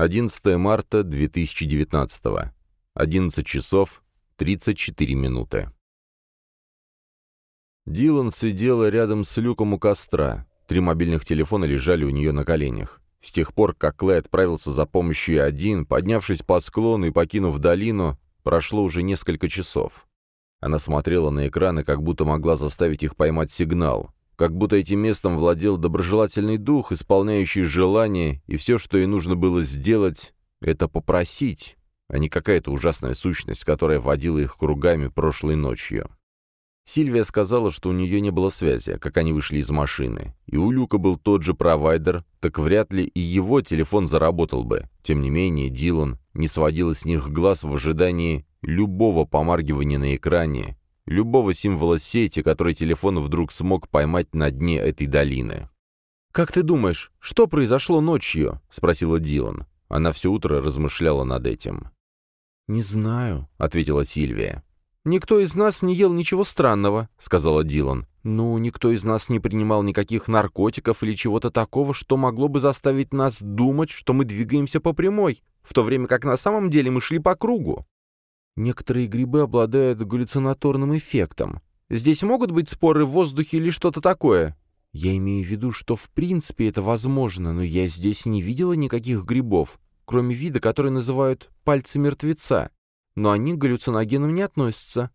11 марта 2019. 11 часов 34 минуты. Дилан сидела рядом с люком у костра. Три мобильных телефона лежали у нее на коленях. С тех пор, как Клей отправился за помощью один, поднявшись по склону и покинув долину, прошло уже несколько часов. Она смотрела на экраны, как будто могла заставить их поймать сигнал, как будто этим местом владел доброжелательный дух, исполняющий желания, и все, что ей нужно было сделать, это попросить, а не какая-то ужасная сущность, которая водила их кругами прошлой ночью. Сильвия сказала, что у нее не было связи, как они вышли из машины, и у Люка был тот же провайдер, так вряд ли и его телефон заработал бы. Тем не менее, Дилан не сводила с них глаз в ожидании любого помаргивания на экране, любого символа сети, который телефон вдруг смог поймать на дне этой долины. «Как ты думаешь, что произошло ночью?» — спросила Дилан. Она все утро размышляла над этим. «Не знаю», — ответила Сильвия. «Никто из нас не ел ничего странного», — сказала Дилан. «Ну, никто из нас не принимал никаких наркотиков или чего-то такого, что могло бы заставить нас думать, что мы двигаемся по прямой, в то время как на самом деле мы шли по кругу. Некоторые грибы обладают галлюцинаторным эффектом. Здесь могут быть споры в воздухе или что-то такое? Я имею в виду, что в принципе это возможно, но я здесь не видела никаких грибов, кроме вида, который называют «пальцы мертвеца» но они к галлюциногенам не относятся.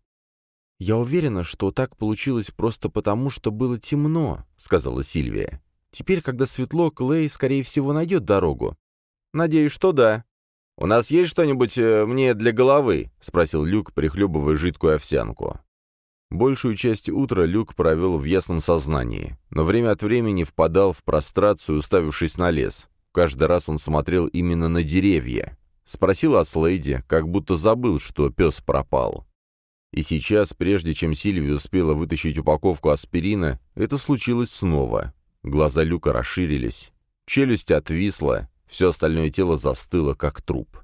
«Я уверена, что так получилось просто потому, что было темно», — сказала Сильвия. «Теперь, когда светло, Клей, скорее всего, найдет дорогу». «Надеюсь, что да». «У нас есть что-нибудь э, мне для головы?» — спросил Люк, прихлебывая жидкую овсянку. Большую часть утра Люк провел в ясном сознании, но время от времени впадал в прострацию, уставившись на лес. Каждый раз он смотрел именно на деревья. Спросил о Слейде, как будто забыл, что пес пропал. И сейчас, прежде чем Сильвия успела вытащить упаковку аспирина, это случилось снова. Глаза Люка расширились, челюсть отвисла, все остальное тело застыло, как труп.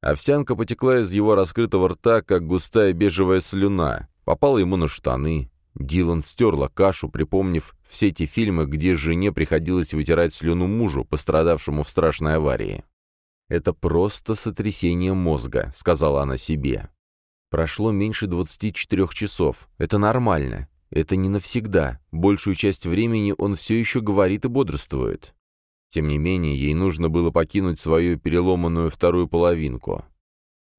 Овсянка потекла из его раскрытого рта, как густая бежевая слюна, попала ему на штаны. Дилан стерла кашу, припомнив все эти фильмы, где жене приходилось вытирать слюну мужу, пострадавшему в страшной аварии. «Это просто сотрясение мозга», — сказала она себе. Прошло меньше 24 часов. Это нормально. Это не навсегда. Большую часть времени он все еще говорит и бодрствует. Тем не менее, ей нужно было покинуть свою переломанную вторую половинку.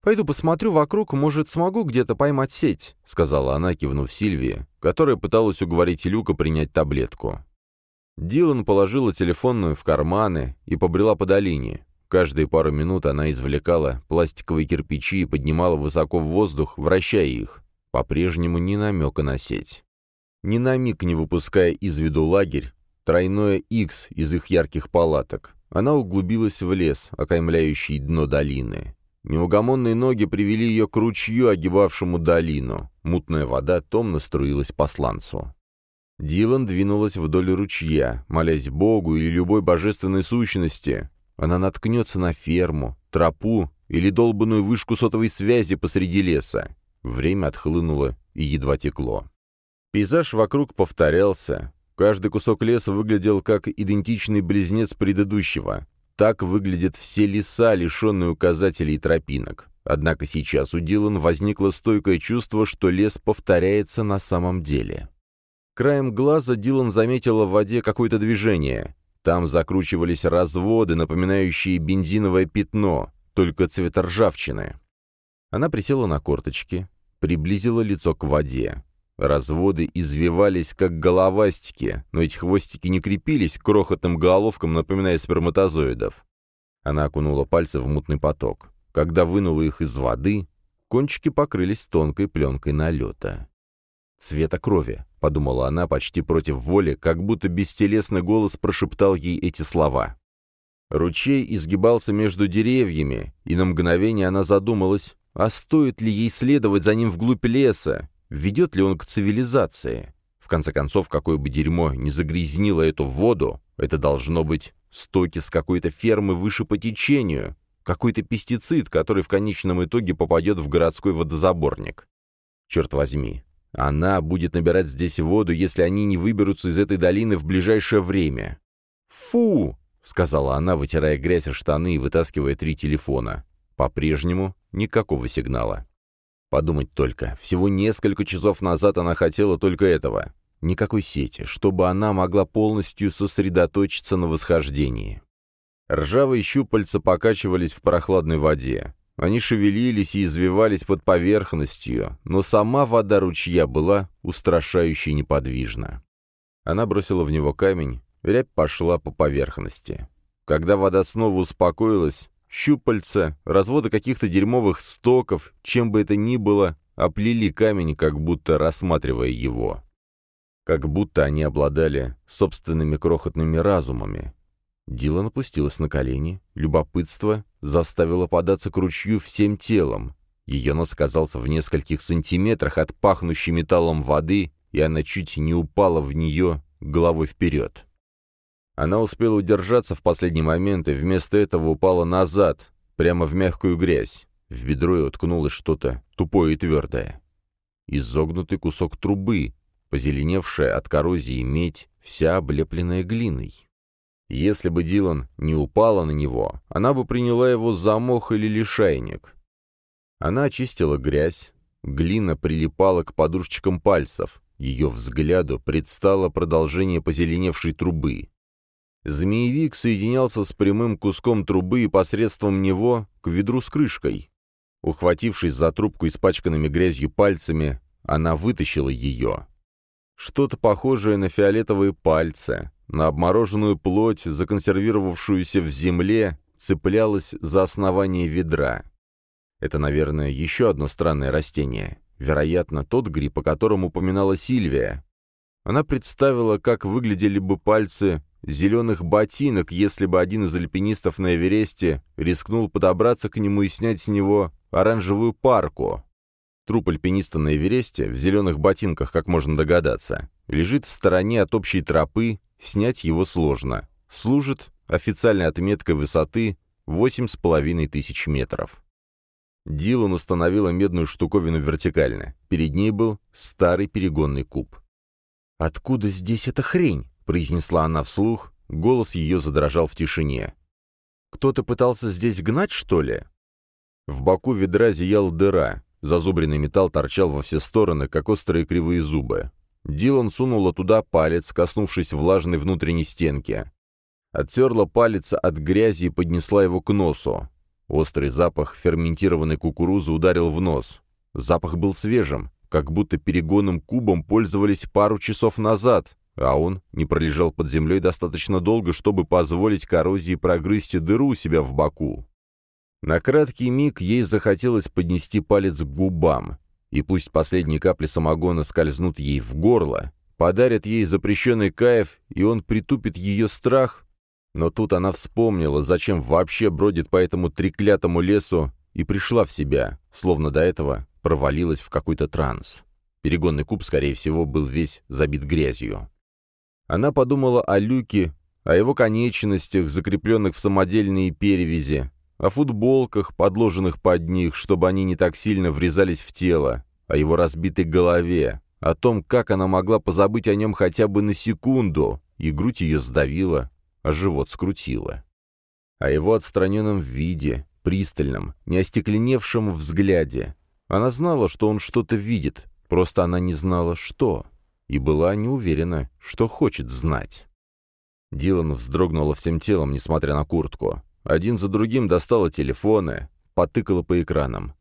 «Пойду посмотрю вокруг, может, смогу где-то поймать сеть», — сказала она, кивнув Сильвии, которая пыталась уговорить Люка принять таблетку. Дилан положила телефонную в карманы и побрела по долине. Каждые пару минут она извлекала пластиковые кирпичи и поднимала высоко в воздух, вращая их. По-прежнему ни намека на сеть. Ни на миг не выпуская из виду лагерь, тройное X из их ярких палаток. Она углубилась в лес, окаймляющий дно долины. Неугомонные ноги привели ее к ручью, огибавшему долину. Мутная вода томно струилась по сланцу. Дилан двинулась вдоль ручья, молясь Богу или любой божественной сущности, она наткнется на ферму, тропу или долбанную вышку сотовой связи посреди леса. Время отхлынуло и едва текло. Пейзаж вокруг повторялся. Каждый кусок леса выглядел как идентичный близнец предыдущего. Так выглядят все леса, лишенные указателей и тропинок. Однако сейчас у Дилан возникло стойкое чувство, что лес повторяется на самом деле. Краем глаза Дилан заметила в воде какое-то движение. Там закручивались разводы, напоминающие бензиновое пятно, только цвета ржавчины. Она присела на корточки, приблизила лицо к воде. Разводы извивались, как головастики, но эти хвостики не крепились к крохотным головкам, напоминая сперматозоидов. Она окунула пальцы в мутный поток. Когда вынула их из воды, кончики покрылись тонкой пленкой налета цвета крови», — подумала она почти против воли, как будто бестелесный голос прошептал ей эти слова. Ручей изгибался между деревьями, и на мгновение она задумалась, а стоит ли ей следовать за ним вглубь леса, ведет ли он к цивилизации. В конце концов, какое бы дерьмо не загрязнило эту воду, это должно быть стоки с какой-то фермы выше по течению, какой-то пестицид, который в конечном итоге попадет в городской водозаборник. Черт возьми, она будет набирать здесь воду, если они не выберутся из этой долины в ближайшее время. Фу! — сказала она, вытирая грязь о штаны и вытаскивая три телефона. По-прежнему никакого сигнала. Подумать только, всего несколько часов назад она хотела только этого. Никакой сети, чтобы она могла полностью сосредоточиться на восхождении. Ржавые щупальца покачивались в прохладной воде. Они шевелились и извивались под поверхностью, но сама вода ручья была устрашающе неподвижна. Она бросила в него камень, рябь пошла по поверхности. Когда вода снова успокоилась, щупальца, разводы каких-то дерьмовых стоков, чем бы это ни было, оплели камень, как будто рассматривая его. Как будто они обладали собственными крохотными разумами. Дилан опустилась на колени, любопытство заставило податься к ручью всем телом. Ее нос оказался в нескольких сантиметрах от пахнущей металлом воды, и она чуть не упала в нее головой вперед. Она успела удержаться в последний момент и вместо этого упала назад, прямо в мягкую грязь. В бедро ей уткнулось что-то тупое и твердое. Изогнутый кусок трубы, позеленевшая от коррозии медь, вся облепленная глиной. Если бы Дилан не упала на него, она бы приняла его за мох или лишайник. Она очистила грязь, глина прилипала к подушечкам пальцев, ее взгляду предстало продолжение позеленевшей трубы. Змеевик соединялся с прямым куском трубы и посредством него к ведру с крышкой. Ухватившись за трубку испачканными грязью пальцами, она вытащила ее. Что-то похожее на фиолетовые пальцы, на обмороженную плоть, законсервировавшуюся в земле, цеплялось за основание ведра. Это, наверное, еще одно странное растение. Вероятно, тот гриб, о котором упоминала Сильвия. Она представила, как выглядели бы пальцы зеленых ботинок, если бы один из альпинистов на Эвересте рискнул подобраться к нему и снять с него оранжевую парку. Труп альпиниста на Эвересте, в зеленых ботинках, как можно догадаться, лежит в стороне от общей тропы, снять его сложно. Служит официальной отметкой высоты 8,5 тысяч метров. Дилан установила медную штуковину вертикально. Перед ней был старый перегонный куб. «Откуда здесь эта хрень?» — произнесла она вслух, голос ее задрожал в тишине. «Кто-то пытался здесь гнать, что ли?» В боку ведра зияла дыра, зазубренный металл торчал во все стороны, как острые кривые зубы. Дилан сунула туда палец, коснувшись влажной внутренней стенки. Оттерла палец от грязи и поднесла его к носу. Острый запах ферментированной кукурузы ударил в нос. Запах был свежим, как будто перегонным кубом пользовались пару часов назад, а он не пролежал под землей достаточно долго, чтобы позволить коррозии прогрызть дыру у себя в боку. На краткий миг ей захотелось поднести палец к губам, и пусть последние капли самогона скользнут ей в горло, подарят ей запрещенный кайф, и он притупит ее страх, но тут она вспомнила, зачем вообще бродит по этому треклятому лесу, и пришла в себя, словно до этого провалилась в какой-то транс. Перегонный куб, скорее всего, был весь забит грязью. Она подумала о люке, о его конечностях, закрепленных в самодельные перевязи, о футболках, подложенных под них, чтобы они не так сильно врезались в тело, о его разбитой голове, о том, как она могла позабыть о нем хотя бы на секунду, и грудь ее сдавила, а живот скрутила. О его отстраненном виде, пристальном, неостекленевшем взгляде. Она знала, что он что-то видит, просто она не знала, что и была не уверена, что хочет знать. Дилан вздрогнула всем телом, несмотря на куртку. Один за другим достала телефоны, потыкала по экранам.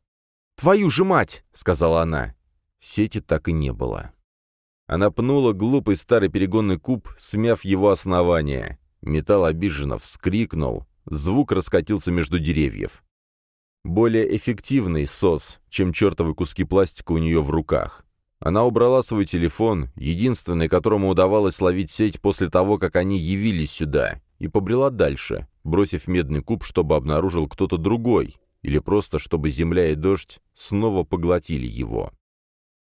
«Твою же мать!» — сказала она. Сети так и не было. Она пнула глупый старый перегонный куб, смяв его основание. Металл обиженно вскрикнул, звук раскатился между деревьев. Более эффективный сос, чем чертовы куски пластика у нее в руках. Она убрала свой телефон, единственный, которому удавалось ловить сеть после того, как они явились сюда, и побрела дальше, бросив медный куб, чтобы обнаружил кто-то другой, или просто чтобы земля и дождь снова поглотили его.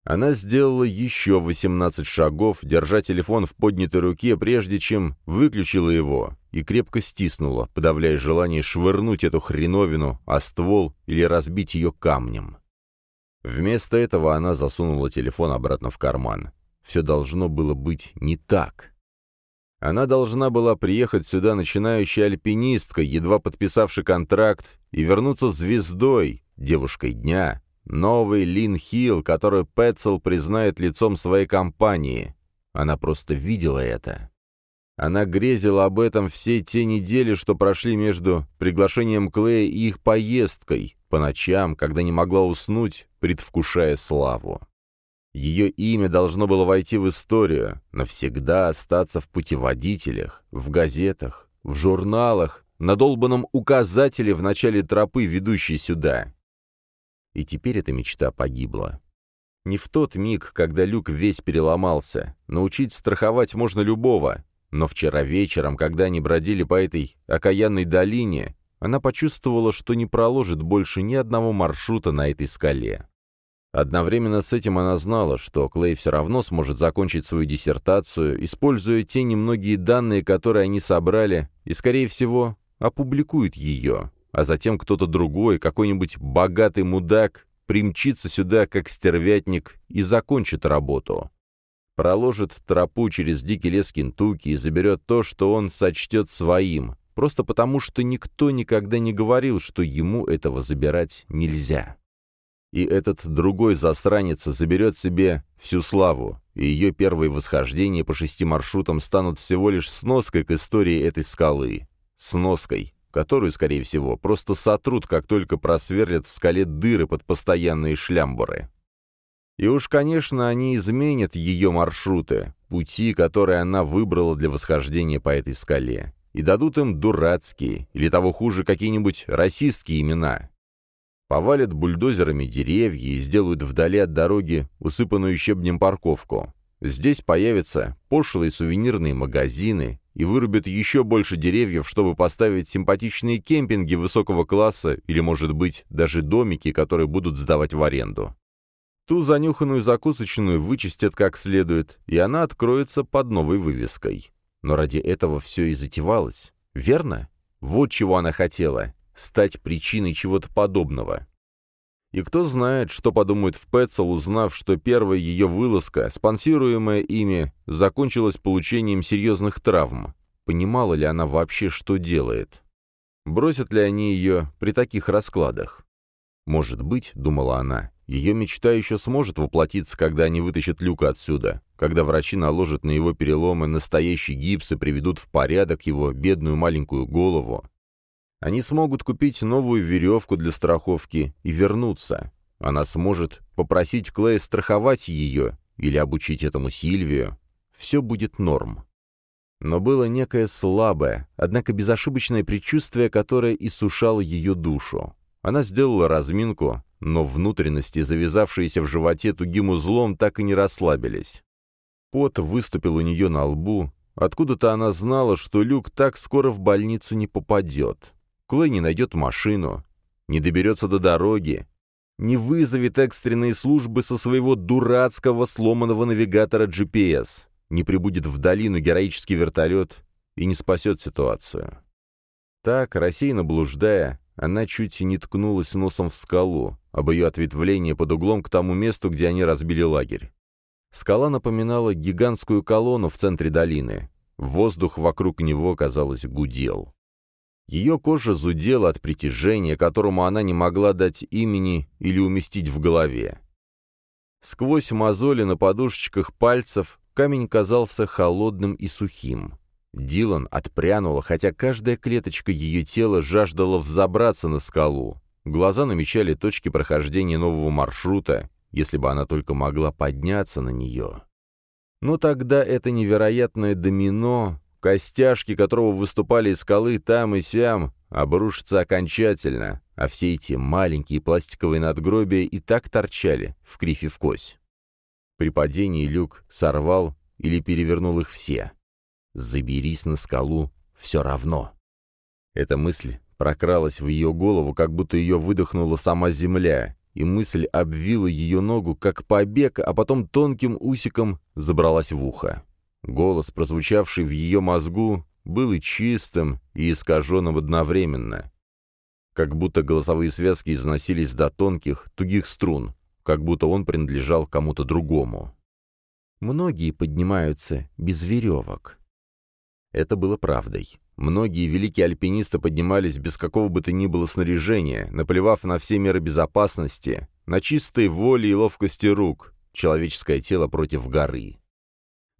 Она сделала еще 18 шагов, держа телефон в поднятой руке, прежде чем выключила его, и крепко стиснула, подавляя желание швырнуть эту хреновину, а ствол или разбить ее камнем. Вместо этого она засунула телефон обратно в карман. Все должно было быть не так. Она должна была приехать сюда начинающей альпинисткой, едва подписавшей контракт, и вернуться звездой, девушкой дня, новой Лин Хилл, которую Пэтцел признает лицом своей компании. Она просто видела это. Она грезила об этом все те недели, что прошли между приглашением Клея и их поездкой, по ночам, когда не могла уснуть, предвкушая славу. Ее имя должно было войти в историю, навсегда остаться в путеводителях, в газетах, в журналах, на долбанном указателе в начале тропы, ведущей сюда. И теперь эта мечта погибла. Не в тот миг, когда люк весь переломался. Научить страховать можно любого. Но вчера вечером, когда они бродили по этой окаянной долине, она почувствовала, что не проложит больше ни одного маршрута на этой скале. Одновременно с этим она знала, что Клей все равно сможет закончить свою диссертацию, используя те немногие данные, которые они собрали, и, скорее всего, опубликуют ее, а затем кто-то другой, какой-нибудь богатый мудак, примчится сюда как стервятник и закончит работу. Проложит тропу через дикий лес Кентукки и заберет то, что он сочтет своим, просто потому что никто никогда не говорил, что ему этого забирать нельзя и этот другой засранец заберет себе всю славу, и ее первые восхождения по шести маршрутам станут всего лишь сноской к истории этой скалы. Сноской, которую, скорее всего, просто сотрут, как только просверлят в скале дыры под постоянные шлямбуры. И уж, конечно, они изменят ее маршруты, пути, которые она выбрала для восхождения по этой скале, и дадут им дурацкие, или того хуже, какие-нибудь расистские имена, повалят бульдозерами деревья и сделают вдали от дороги усыпанную щебнем парковку. Здесь появятся пошлые сувенирные магазины и вырубят еще больше деревьев, чтобы поставить симпатичные кемпинги высокого класса или, может быть, даже домики, которые будут сдавать в аренду. Ту занюханную закусочную вычистят как следует, и она откроется под новой вывеской. Но ради этого все и затевалось. Верно? Вот чего она хотела стать причиной чего-то подобного. И кто знает, что подумает в Пэтсел, узнав, что первая ее вылазка, спонсируемая ими, закончилась получением серьезных травм. Понимала ли она вообще, что делает? Бросят ли они ее при таких раскладах? Может быть, думала она, ее мечта еще сможет воплотиться, когда они вытащат Люка отсюда, когда врачи наложат на его переломы настоящий гипс и приведут в порядок его бедную маленькую голову, они смогут купить новую веревку для страховки и вернуться. Она сможет попросить Клея страховать ее или обучить этому Сильвию. Все будет норм. Но было некое слабое, однако безошибочное предчувствие, которое иссушало ее душу. Она сделала разминку, но внутренности, завязавшиеся в животе тугим узлом, так и не расслабились. Пот выступил у нее на лбу. Откуда-то она знала, что Люк так скоро в больницу не попадет. Клей не найдет машину, не доберется до дороги, не вызовет экстренные службы со своего дурацкого сломанного навигатора GPS, не прибудет в долину героический вертолет и не спасет ситуацию. Так, рассеянно блуждая, она чуть не ткнулась носом в скалу, об ее ответвление под углом к тому месту, где они разбили лагерь. Скала напоминала гигантскую колонну в центре долины. Воздух вокруг него, казалось, гудел. Ее кожа зудела от притяжения, которому она не могла дать имени или уместить в голове. Сквозь мозоли на подушечках пальцев камень казался холодным и сухим. Дилан отпрянула, хотя каждая клеточка ее тела жаждала взобраться на скалу. Глаза намечали точки прохождения нового маршрута, если бы она только могла подняться на нее. Но тогда это невероятное домино костяшки которого выступали из скалы там и сям, обрушатся окончательно, а все эти маленькие пластиковые надгробия и так торчали, в крифе в кось. При падении люк сорвал или перевернул их все. «Заберись на скалу, все равно». Эта мысль прокралась в ее голову, как будто ее выдохнула сама земля, и мысль обвила ее ногу, как побег, а потом тонким усиком забралась в ухо. Голос, прозвучавший в ее мозгу, был и чистым, и искаженным одновременно. Как будто голосовые связки износились до тонких, тугих струн, как будто он принадлежал кому-то другому. Многие поднимаются без веревок. Это было правдой. Многие великие альпинисты поднимались без какого бы то ни было снаряжения, наплевав на все меры безопасности, на чистой воле и ловкости рук, человеческое тело против горы.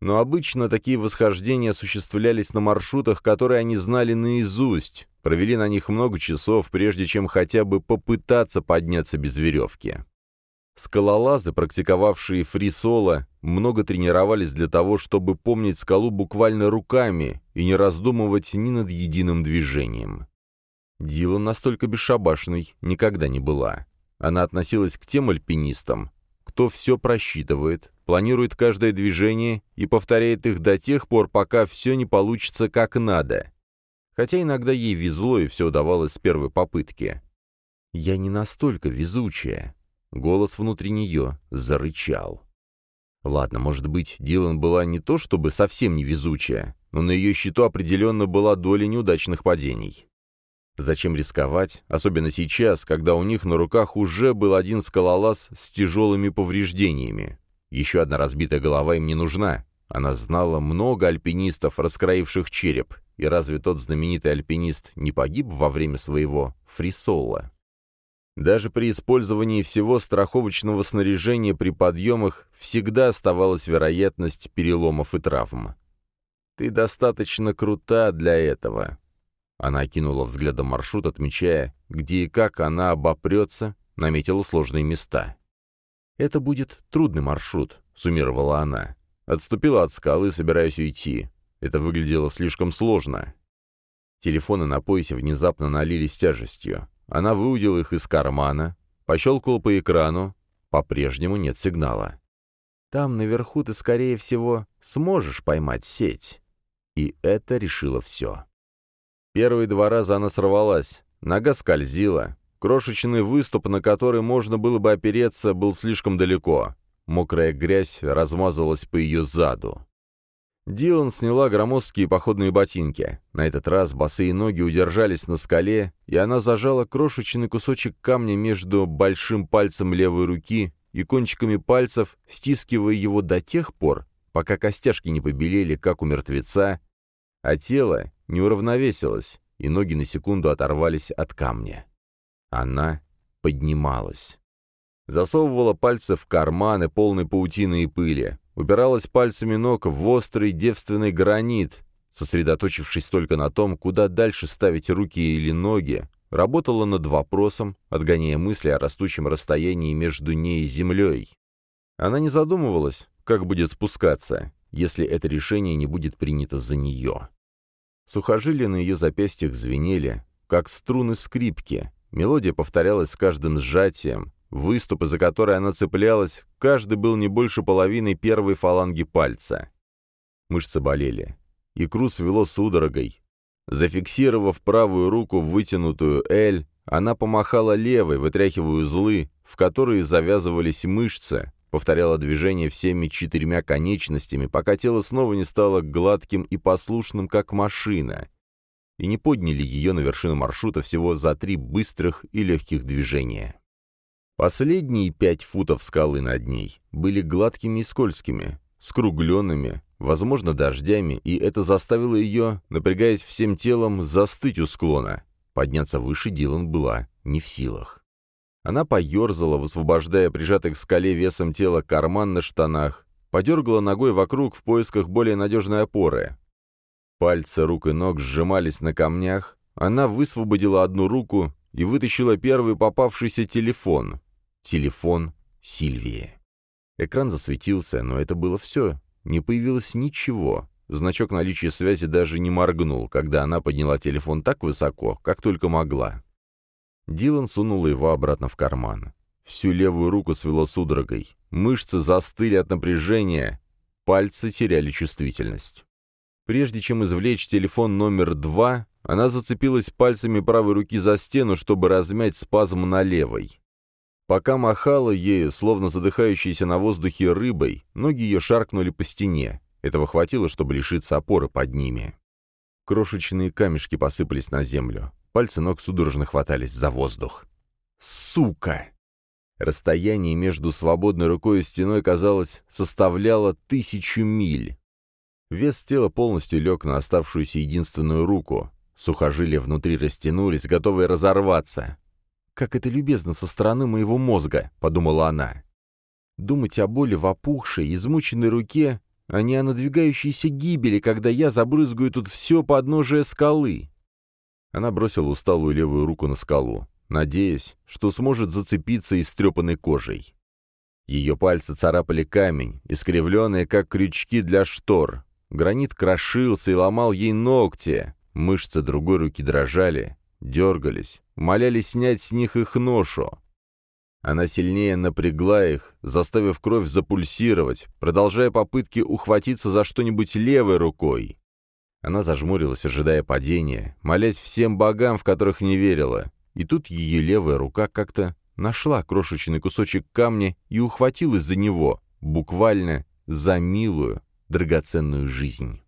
Но обычно такие восхождения осуществлялись на маршрутах, которые они знали наизусть, провели на них много часов, прежде чем хотя бы попытаться подняться без веревки. Скалолазы, практиковавшие фри-соло, много тренировались для того, чтобы помнить скалу буквально руками и не раздумывать ни над единым движением. Дилан настолько бесшабашной никогда не была. Она относилась к тем альпинистам, кто все просчитывает, планирует каждое движение и повторяет их до тех пор, пока все не получится как надо. Хотя иногда ей везло и все удавалось с первой попытки. «Я не настолько везучая», Голос внутри нее зарычал. Ладно, может быть, Дилан была не то чтобы совсем невезучая, но на ее счету определенно была доля неудачных падений. Зачем рисковать, особенно сейчас, когда у них на руках уже был один скалолаз с тяжелыми повреждениями? Еще одна разбитая голова им не нужна. Она знала много альпинистов, раскроивших череп, и разве тот знаменитый альпинист не погиб во время своего фрисола? Даже при использовании всего страховочного снаряжения при подъемах всегда оставалась вероятность переломов и травм. «Ты достаточно крута для этого». Она окинула взглядом маршрут, отмечая, где и как она обопрется, наметила сложные места. «Это будет трудный маршрут», — суммировала она. Отступила от скалы, собираясь уйти. Это выглядело слишком сложно. Телефоны на поясе внезапно налились тяжестью. Она выудила их из кармана, пощелкала по экрану, по-прежнему нет сигнала. Там наверху ты, скорее всего, сможешь поймать сеть. И это решило все. Первые два раза она сорвалась, нога скользила, крошечный выступ, на который можно было бы опереться, был слишком далеко. Мокрая грязь размазалась по ее заду. Дилан сняла громоздкие походные ботинки. На этот раз босые ноги удержались на скале, и она зажала крошечный кусочек камня между большим пальцем левой руки и кончиками пальцев, стискивая его до тех пор, пока костяшки не побелели, как у мертвеца, а тело не уравновесилось, и ноги на секунду оторвались от камня. Она поднималась. Засовывала пальцы в карманы, полные паутины и пыли, упиралась пальцами ног в острый девственный гранит, сосредоточившись только на том, куда дальше ставить руки или ноги, работала над вопросом, отгоняя мысли о растущем расстоянии между ней и землей. Она не задумывалась, как будет спускаться, если это решение не будет принято за нее. Сухожилия на ее запястьях звенели, как струны скрипки, мелодия повторялась с каждым сжатием, Выступы, за которые она цеплялась, каждый был не больше половины первой фаланги пальца. Мышцы болели. Икру свело судорогой. Зафиксировав правую руку в вытянутую «Л», она помахала левой, вытряхивая узлы, в которые завязывались мышцы, повторяла движение всеми четырьмя конечностями, пока тело снова не стало гладким и послушным, как машина, и не подняли ее на вершину маршрута всего за три быстрых и легких движения. Последние пять футов скалы над ней были гладкими и скользкими, скругленными, возможно, дождями, и это заставило ее, напрягаясь всем телом, застыть у склона. Подняться выше Дилан была не в силах. Она поерзала, высвобождая прижатый к скале весом тела карман на штанах, подергала ногой вокруг в поисках более надежной опоры. Пальцы рук и ног сжимались на камнях, она высвободила одну руку и вытащила первый попавшийся телефон. Телефон Сильвии. Экран засветился, но это было все. Не появилось ничего. Значок наличия связи даже не моргнул, когда она подняла телефон так высоко, как только могла. Дилан сунул его обратно в карман. Всю левую руку свело судорогой. Мышцы застыли от напряжения. Пальцы теряли чувствительность. Прежде чем извлечь телефон номер два, она зацепилась пальцами правой руки за стену, чтобы размять спазм на левой. Пока махала ею, словно задыхающейся на воздухе рыбой, ноги ее шаркнули по стене. Этого хватило, чтобы лишиться опоры под ними. Крошечные камешки посыпались на землю. Пальцы ног судорожно хватались за воздух. «Сука!» Расстояние между свободной рукой и стеной, казалось, составляло тысячу миль. Вес тела полностью лег на оставшуюся единственную руку. Сухожилия внутри растянулись, готовые разорваться. «Как это любезно со стороны моего мозга», — подумала она. «Думать о боли в опухшей, измученной руке, а не о надвигающейся гибели, когда я забрызгаю тут все подножие скалы». Она бросила усталую левую руку на скалу, надеясь, что сможет зацепиться истрепанной кожей. Ее пальцы царапали камень, искривленные, как крючки для штор. Гранит крошился и ломал ей ногти. Мышцы другой руки дрожали, дергались, молялись снять с них их ношу. Она сильнее напрягла их, заставив кровь запульсировать, продолжая попытки ухватиться за что-нибудь левой рукой. Она зажмурилась, ожидая падения, молясь всем богам, в которых не верила. И тут ее левая рука как-то нашла крошечный кусочек камня и ухватилась за него, буквально за милую, драгоценную жизнь.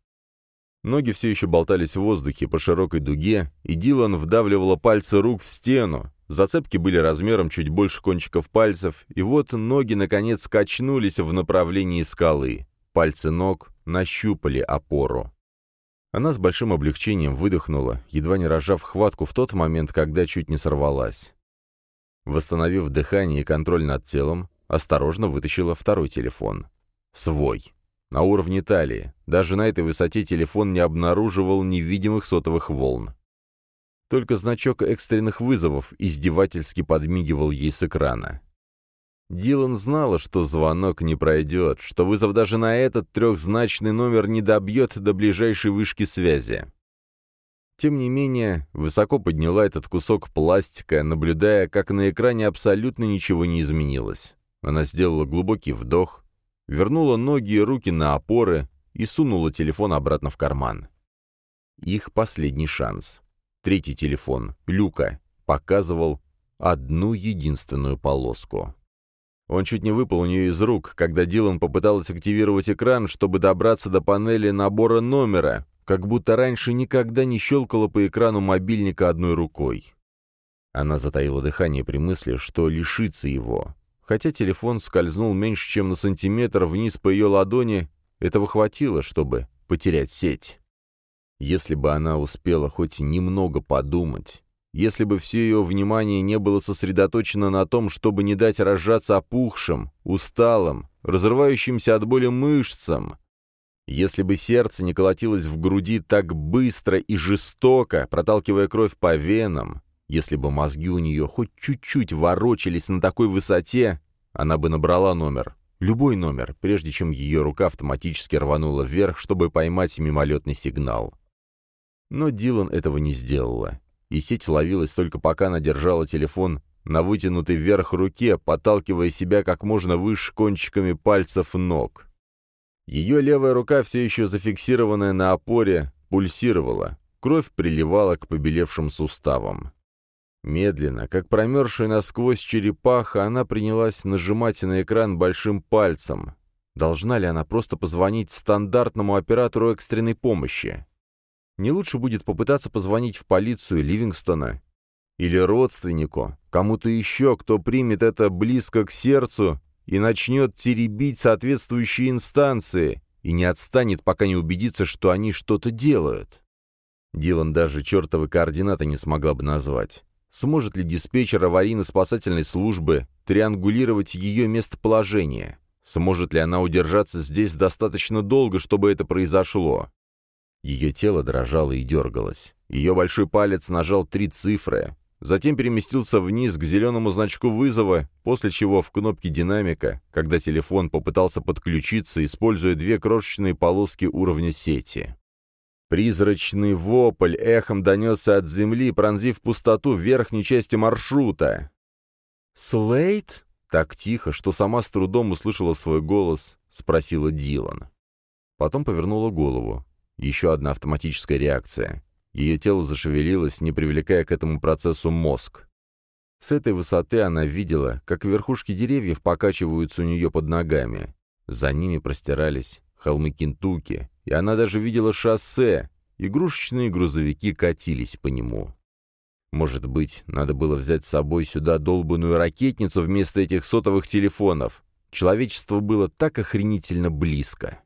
Ноги все еще болтались в воздухе по широкой дуге, и Дилан вдавливала пальцы рук в стену. Зацепки были размером чуть больше кончиков пальцев, и вот ноги, наконец, качнулись в направлении скалы. Пальцы ног нащупали опору. Она с большим облегчением выдохнула, едва не разжав хватку в тот момент, когда чуть не сорвалась. Восстановив дыхание и контроль над телом, осторожно вытащила второй телефон. Свой. На уровне талии. Даже на этой высоте телефон не обнаруживал невидимых сотовых волн. Только значок экстренных вызовов издевательски подмигивал ей с экрана. Дилан знала, что звонок не пройдет, что вызов даже на этот трехзначный номер не добьет до ближайшей вышки связи. Тем не менее, высоко подняла этот кусок пластика, наблюдая, как на экране абсолютно ничего не изменилось. Она сделала глубокий вдох, вернула ноги и руки на опоры и сунула телефон обратно в карман. Их последний шанс. Третий телефон, Люка, показывал одну единственную полоску. Он чуть не выпал у нее из рук, когда Дилан попыталась активировать экран, чтобы добраться до панели набора номера, как будто раньше никогда не щелкала по экрану мобильника одной рукой. Она затаила дыхание при мысли, что лишится его. Хотя телефон скользнул меньше, чем на сантиметр вниз по ее ладони, этого хватило, чтобы потерять сеть. Если бы она успела хоть немного подумать, если бы все ее внимание не было сосредоточено на том, чтобы не дать разжаться опухшим, усталым, разрывающимся от боли мышцам, если бы сердце не колотилось в груди так быстро и жестоко, проталкивая кровь по венам, если бы мозги у нее хоть чуть-чуть ворочались на такой высоте, она бы набрала номер, любой номер, прежде чем ее рука автоматически рванула вверх, чтобы поймать мимолетный сигнал. Но Дилан этого не сделала, и сеть ловилась только пока она держала телефон на вытянутой вверх руке, подталкивая себя как можно выше кончиками пальцев ног. Ее левая рука, все еще зафиксированная на опоре, пульсировала. Кровь приливала к побелевшим суставам. Медленно, как промерзшая насквозь черепаха, она принялась нажимать на экран большим пальцем. Должна ли она просто позвонить стандартному оператору экстренной помощи? Не лучше будет попытаться позвонить в полицию Ливингстона или родственнику, кому-то еще, кто примет это близко к сердцу и начнет теребить соответствующие инстанции, и не отстанет, пока не убедится, что они что-то делают. Дилан даже чертовы координаты не смогла бы назвать. Сможет ли диспетчер аварийно-спасательной службы триангулировать ее местоположение? Сможет ли она удержаться здесь достаточно долго, чтобы это произошло? Ее тело дрожало и дергалось. Ее большой палец нажал три цифры, затем переместился вниз к зеленому значку вызова, после чего в кнопке динамика, когда телефон попытался подключиться, используя две крошечные полоски уровня сети. Призрачный вопль эхом донесся от земли, пронзив пустоту в верхней части маршрута. «Слейд?» Так тихо, что сама с трудом услышала свой голос, спросила Дилан. Потом повернула голову. Еще одна автоматическая реакция. Ее тело зашевелилось, не привлекая к этому процессу мозг. С этой высоты она видела, как верхушки деревьев покачиваются у нее под ногами. За ними простирались холмы Кентукки, и она даже видела шоссе, игрушечные грузовики катились по нему. Может быть, надо было взять с собой сюда долбанную ракетницу вместо этих сотовых телефонов. Человечество было так охренительно близко.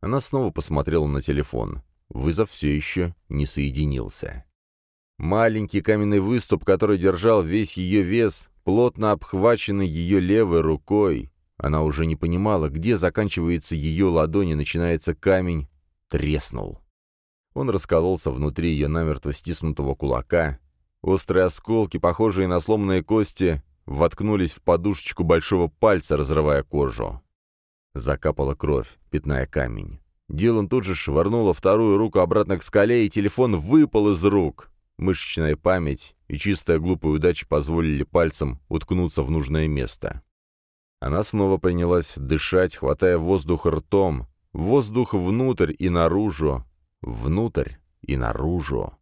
Она снова посмотрела на телефон. Вызов все еще не соединился. Маленький каменный выступ, который держал весь ее вес, плотно обхваченный ее левой рукой. Она уже не понимала, где заканчивается ее ладонь и начинается камень, треснул. Он раскололся внутри ее намертво стиснутого кулака. Острые осколки, похожие на сломанные кости, воткнулись в подушечку большого пальца, разрывая кожу. Закапала кровь, пятная камень. Дилан тут же швырнула вторую руку обратно к скале, и телефон выпал из рук. Мышечная память и чистая глупая удача позволили пальцам уткнуться в нужное место. Она снова принялась дышать, хватая воздух ртом. Воздух внутрь и наружу. Внутрь и наружу.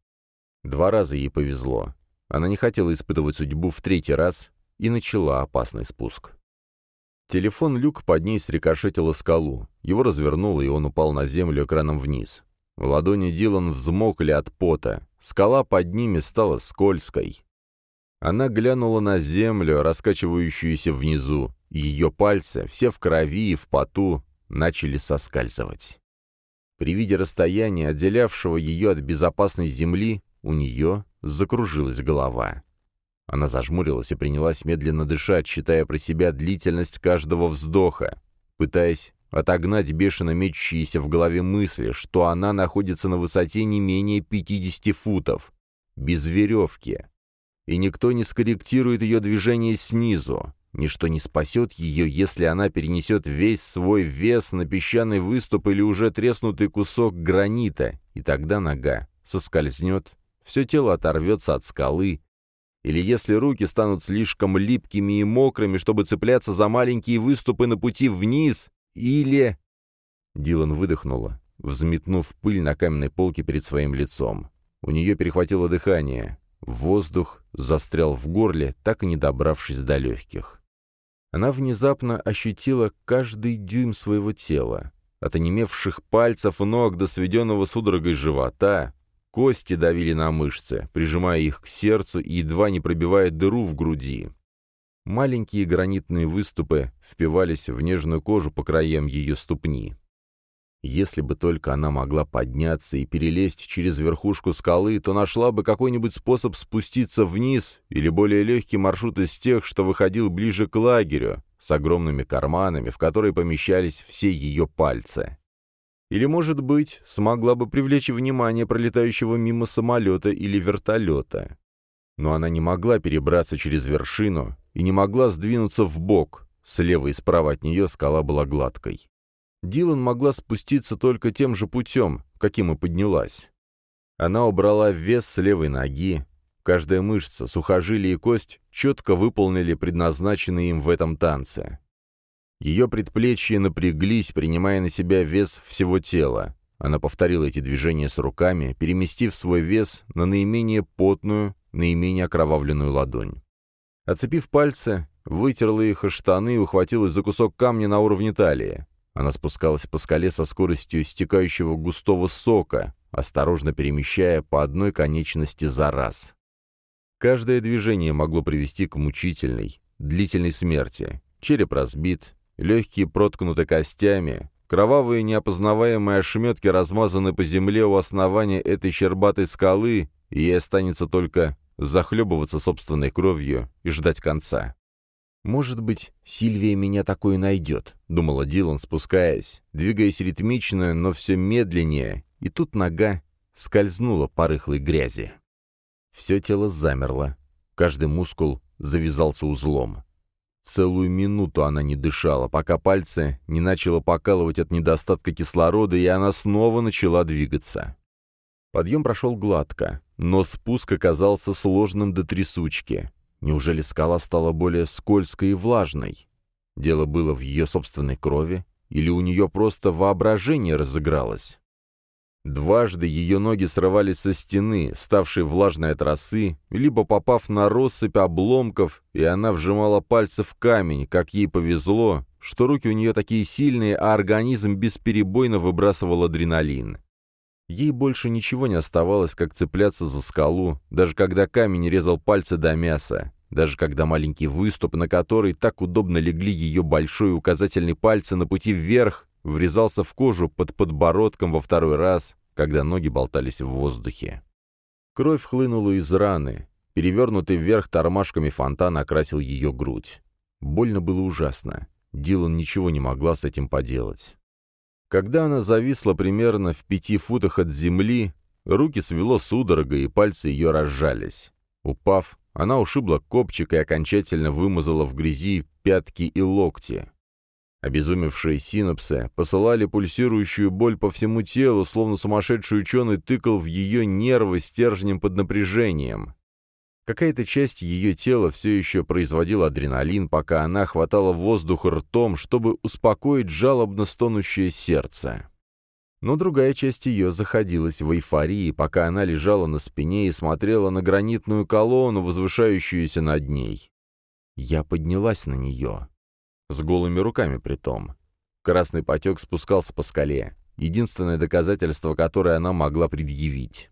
Два раза ей повезло. Она не хотела испытывать судьбу в третий раз и начала опасный спуск. Телефон Люк под ней срикошетил скалу. Его развернуло, и он упал на землю экраном вниз. Ладони Дилан взмокли от пота. Скала под ними стала скользкой. Она глянула на землю, раскачивающуюся внизу. Ее пальцы, все в крови и в поту, начали соскальзывать. При виде расстояния, отделявшего ее от безопасной земли, у нее закружилась голова. Она зажмурилась и принялась медленно дышать, считая про себя длительность каждого вздоха, пытаясь отогнать бешено мечущиеся в голове мысли, что она находится на высоте не менее 50 футов, без веревки. И никто не скорректирует ее движение снизу. Ничто не спасет ее, если она перенесет весь свой вес на песчаный выступ или уже треснутый кусок гранита, и тогда нога соскользнет, все тело оторвется от скалы, или если руки станут слишком липкими и мокрыми, чтобы цепляться за маленькие выступы на пути вниз, или... Дилан выдохнула, взметнув пыль на каменной полке перед своим лицом. У нее перехватило дыхание. Воздух застрял в горле, так и не добравшись до легких. Она внезапно ощутила каждый дюйм своего тела. От онемевших пальцев ног до сведенного судорогой живота. Кости давили на мышцы, прижимая их к сердцу и едва не пробивая дыру в груди. Маленькие гранитные выступы впивались в нежную кожу по краям ее ступни. Если бы только она могла подняться и перелезть через верхушку скалы, то нашла бы какой-нибудь способ спуститься вниз или более легкий маршрут из тех, что выходил ближе к лагерю, с огромными карманами, в которые помещались все ее пальцы. Или, может быть, смогла бы привлечь внимание пролетающего мимо самолета или вертолета. Но она не могла перебраться через вершину и не могла сдвинуться в бок. Слева и справа от нее скала была гладкой. Дилан могла спуститься только тем же путем, каким и поднялась. Она убрала вес с левой ноги. Каждая мышца, сухожилие и кость четко выполнили предназначенные им в этом танце. Ее предплечья напряглись, принимая на себя вес всего тела. Она повторила эти движения с руками, переместив свой вес на наименее потную, наименее окровавленную ладонь. Оцепив пальцы, вытерла их о штаны и ухватилась за кусок камня на уровне талии. Она спускалась по скале со скоростью стекающего густого сока, осторожно перемещая по одной конечности за раз. Каждое движение могло привести к мучительной, длительной смерти. Череп разбит, легкие проткнуты костями, кровавые неопознаваемые ошметки размазаны по земле у основания этой щербатой скалы, и ей останется только захлебываться собственной кровью и ждать конца. «Может быть, Сильвия меня такое найдет», — думала Дилан, спускаясь, двигаясь ритмично, но все медленнее, и тут нога скользнула по рыхлой грязи. Все тело замерло, каждый мускул завязался узлом. Целую минуту она не дышала, пока пальцы не начало покалывать от недостатка кислорода, и она снова начала двигаться. Подъем прошел гладко, но спуск оказался сложным до трясучки. Неужели скала стала более скользкой и влажной? Дело было в ее собственной крови, или у нее просто воображение разыгралось? Дважды ее ноги срывались со стены, ставшей влажной от росы, либо попав на россыпь обломков, и она вжимала пальцы в камень, как ей повезло, что руки у нее такие сильные, а организм бесперебойно выбрасывал адреналин. Ей больше ничего не оставалось, как цепляться за скалу, даже когда камень резал пальцы до мяса, даже когда маленький выступ, на который так удобно легли ее большой и указательный пальцы на пути вверх, врезался в кожу под подбородком во второй раз, когда ноги болтались в воздухе. Кровь хлынула из раны. Перевернутый вверх тормашками фонтан окрасил ее грудь. Больно было ужасно. Дилан ничего не могла с этим поделать. Когда она зависла примерно в пяти футах от земли, руки свело судорогой, и пальцы ее разжались. Упав, она ушибла копчик и окончательно вымазала в грязи пятки и локти. Обезумевшие синапсы посылали пульсирующую боль по всему телу, словно сумасшедший ученый тыкал в ее нервы стержнем под напряжением. Какая-то часть ее тела все еще производила адреналин, пока она хватала воздух ртом, чтобы успокоить жалобно стонущее сердце. Но другая часть ее заходилась в эйфории, пока она лежала на спине и смотрела на гранитную колонну, возвышающуюся над ней. Я поднялась на нее. С голыми руками притом. Красный потек спускался по скале. Единственное доказательство, которое она могла предъявить.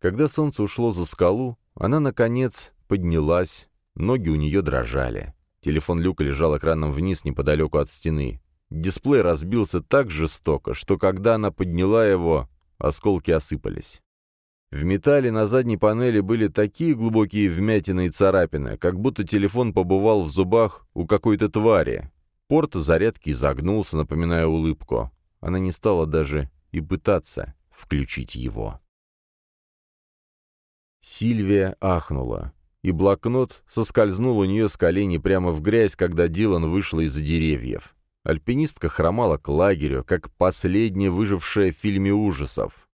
Когда солнце ушло за скалу, она, наконец, поднялась, ноги у нее дрожали. Телефон Люка лежал экраном вниз неподалеку от стены. Дисплей разбился так жестоко, что когда она подняла его, осколки осыпались. В металле на задней панели были такие глубокие вмятины и царапины, как будто телефон побывал в зубах у какой-то твари. Порт зарядки загнулся, напоминая улыбку. Она не стала даже и пытаться включить его. Сильвия ахнула, и блокнот соскользнул у нее с коленей прямо в грязь, когда Дилан вышла из-за деревьев. Альпинистка хромала к лагерю, как последняя выжившая в фильме ужасов.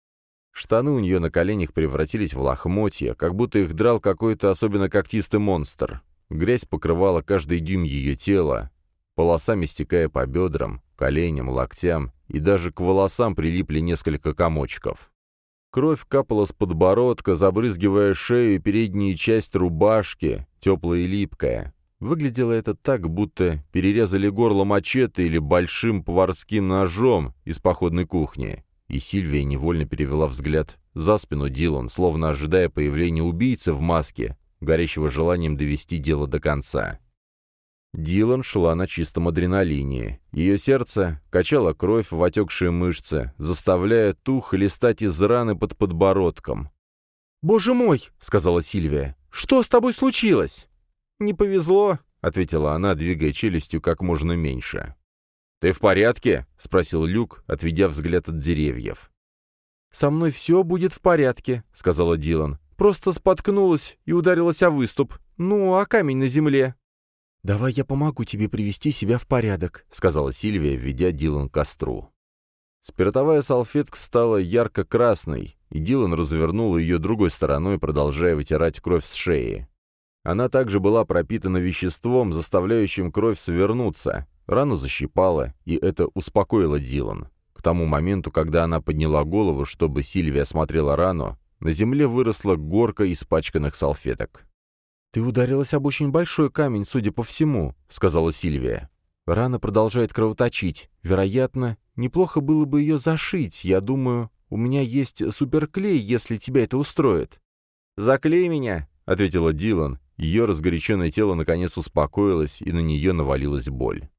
Штаны у нее на коленях превратились в лохмотья, как будто их драл какой-то особенно когтистый монстр. Грязь покрывала каждый дюйм ее тела, полосами стекая по бедрам, коленям, локтям, и даже к волосам прилипли несколько комочков. Кровь капала с подбородка, забрызгивая шею и переднюю часть рубашки, теплая и липкая. Выглядело это так, будто перерезали горло мачете или большим поварским ножом из походной кухни. И Сильвия невольно перевела взгляд за спину Дилан, словно ожидая появления убийцы в маске, горящего желанием довести дело до конца. Дилан шла на чистом адреналине. Ее сердце качало кровь в отекшие мышцы, заставляя тух листать из раны под подбородком. «Боже мой!» — сказала Сильвия. «Что с тобой случилось?» «Не повезло», — ответила она, двигая челюстью как можно меньше. «Ты в порядке?» — спросил Люк, отведя взгляд от деревьев. «Со мной все будет в порядке», — сказала Дилан. «Просто споткнулась и ударилась о выступ. Ну, а камень на земле». «Давай я помогу тебе привести себя в порядок», — сказала Сильвия, введя Дилан к костру. Спиртовая салфетка стала ярко-красной, и Дилан развернул ее другой стороной, продолжая вытирать кровь с шеи. Она также была пропитана веществом, заставляющим кровь свернуться. Рану защипала, и это успокоило Дилан. К тому моменту, когда она подняла голову, чтобы Сильвия осмотрела рану, на земле выросла горка испачканных салфеток. «Ты ударилась об очень большой камень, судя по всему», — сказала Сильвия. «Рана продолжает кровоточить. Вероятно, неплохо было бы ее зашить. Я думаю, у меня есть суперклей, если тебя это устроит». «Заклей меня», — ответила Дилан, ее разгоряченное тело наконец успокоилось, и на нее навалилась боль.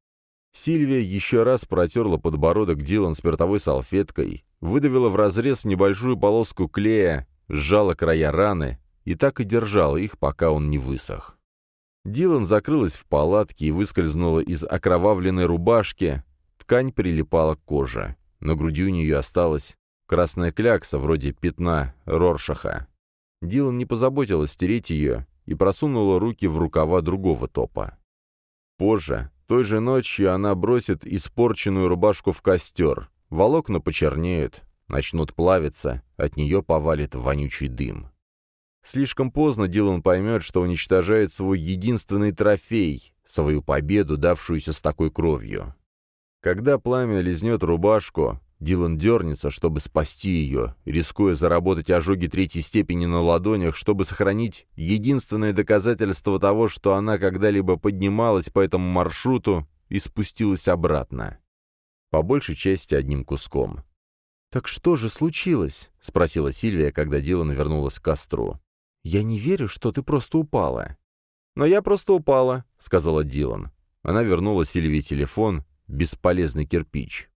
Сильвия еще раз протерла подбородок Дилан спиртовой салфеткой, выдавила в разрез небольшую полоску клея, сжала края раны и так и держала их, пока он не высох. Дилан закрылась в палатке и выскользнула из окровавленной рубашки. Ткань прилипала к коже. На груди у нее осталась красная клякса, вроде пятна Роршаха. Дилан не позаботилась стереть ее и просунула руки в рукава другого топа. Позже, той же ночью, она бросит испорченную рубашку в костер. Волокна почернеют, начнут плавиться, от нее повалит вонючий дым. Слишком поздно Дилан поймет, что уничтожает свой единственный трофей, свою победу, давшуюся с такой кровью. Когда пламя лизнет рубашку, Дилан дернется, чтобы спасти ее, рискуя заработать ожоги третьей степени на ладонях, чтобы сохранить единственное доказательство того, что она когда-либо поднималась по этому маршруту и спустилась обратно. По большей части одним куском. «Так что же случилось?» — спросила Сильвия, когда Дилан вернулась к костру. «Я не верю, что ты просто упала». «Но я просто упала», — сказала Дилан. Она вернула Сильвии телефон, бесполезный кирпич.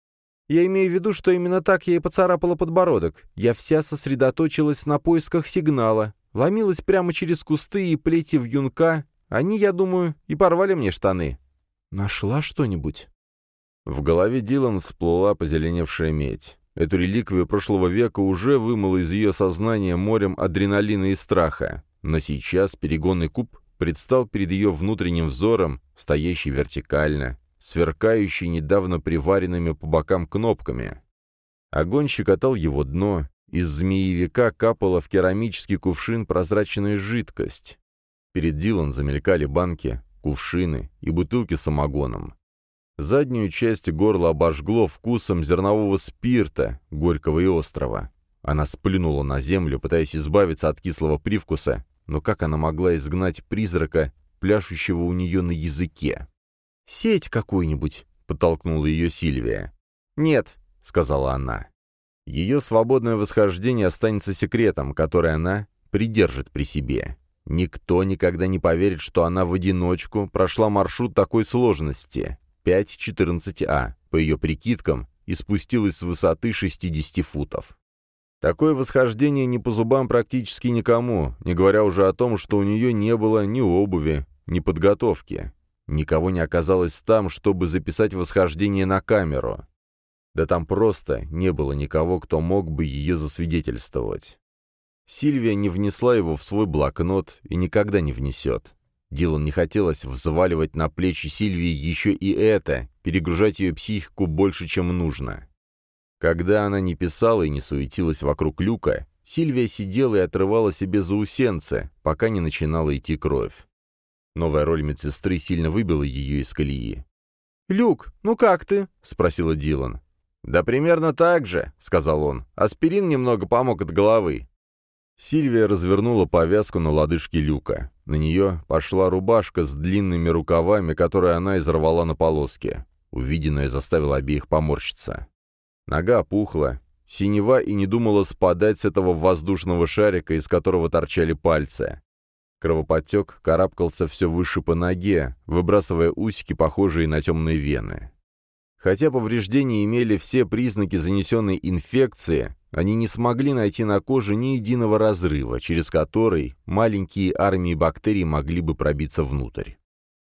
Я имею в виду, что именно так я и поцарапала подбородок. Я вся сосредоточилась на поисках сигнала, ломилась прямо через кусты и плети в юнка. Они, я думаю, и порвали мне штаны. Нашла что-нибудь?» В голове Дилан всплыла позеленевшая медь. Эту реликвию прошлого века уже вымыло из ее сознания морем адреналина и страха. Но сейчас перегонный куб предстал перед ее внутренним взором, стоящий вертикально, сверкающий недавно приваренными по бокам кнопками. Огонь щекотал его дно, из змеевика капала в керамический кувшин прозрачная жидкость. Перед Дилан замелькали банки, кувшины и бутылки с самогоном. Заднюю часть горла обожгло вкусом зернового спирта, горького и острого. Она сплюнула на землю, пытаясь избавиться от кислого привкуса, но как она могла изгнать призрака, пляшущего у нее на языке? «Сеть какую-нибудь», — подтолкнула ее Сильвия. «Нет», — сказала она. Ее свободное восхождение останется секретом, который она придержит при себе. Никто никогда не поверит, что она в одиночку прошла маршрут такой сложности. 5.14а, по ее прикидкам, и спустилась с высоты 60 футов. Такое восхождение не по зубам практически никому, не говоря уже о том, что у нее не было ни обуви, ни подготовки. Никого не оказалось там, чтобы записать восхождение на камеру. Да там просто не было никого, кто мог бы ее засвидетельствовать. Сильвия не внесла его в свой блокнот и никогда не внесет. Дилан не хотелось взваливать на плечи Сильвии еще и это, перегружать ее психику больше, чем нужно. Когда она не писала и не суетилась вокруг люка, Сильвия сидела и отрывала себе заусенцы, пока не начинала идти кровь. Новая роль медсестры сильно выбила ее из колеи. «Люк, ну как ты?» — спросила Дилан. «Да примерно так же», — сказал он. «Аспирин немного помог от головы. Сильвия развернула повязку на лодыжке люка. На нее пошла рубашка с длинными рукавами, которую она изорвала на полоски. Увиденное заставило обеих поморщиться. Нога опухла. Синева и не думала спадать с этого воздушного шарика, из которого торчали пальцы. Кровоподтек карабкался все выше по ноге, выбрасывая усики, похожие на темные вены. Хотя повреждения имели все признаки занесенной инфекции, они не смогли найти на коже ни единого разрыва, через который маленькие армии бактерий могли бы пробиться внутрь.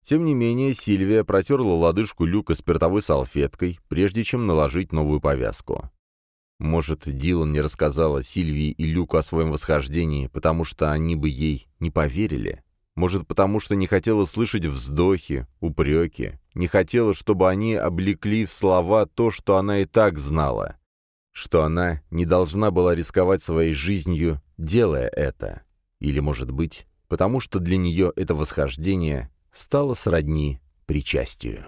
Тем не менее, Сильвия протерла лодыжку люка спиртовой салфеткой, прежде чем наложить новую повязку. Может, Дилан не рассказала Сильвии и Люку о своем восхождении, потому что они бы ей не поверили? Может, потому что не хотела слышать вздохи, упреки, не хотела, чтобы они облекли в слова то, что она и так знала что она не должна была рисковать своей жизнью, делая это. Или, может быть, потому что для нее это восхождение стало сродни причастию.